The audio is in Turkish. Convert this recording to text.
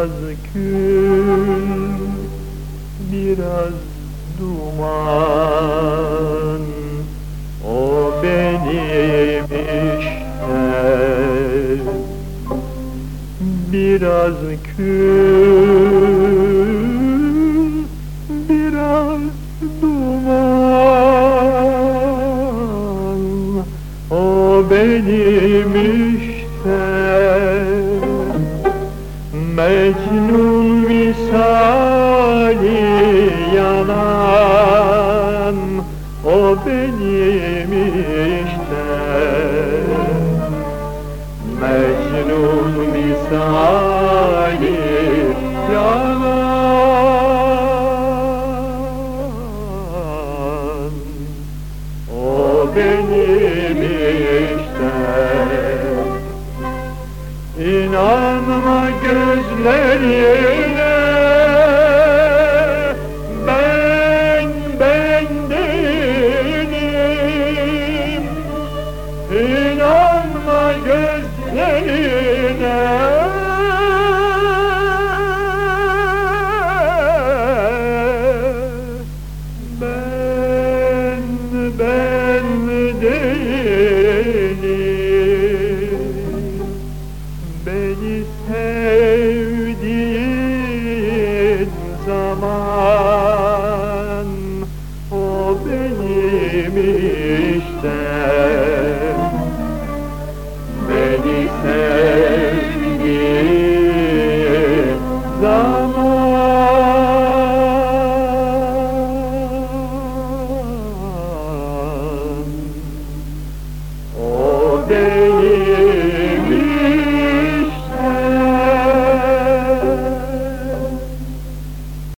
biraz kül, biraz duman. O benim işte Biraz kül, biraz duman. O benim işte Mecnun misali yanan O benim işte. Mecnun misali yanan O benim işte. İnanma gözlerine Ben ben değilim İnanma gözlerine. Ben ben işte. Beni sevdiğin zaman. O benim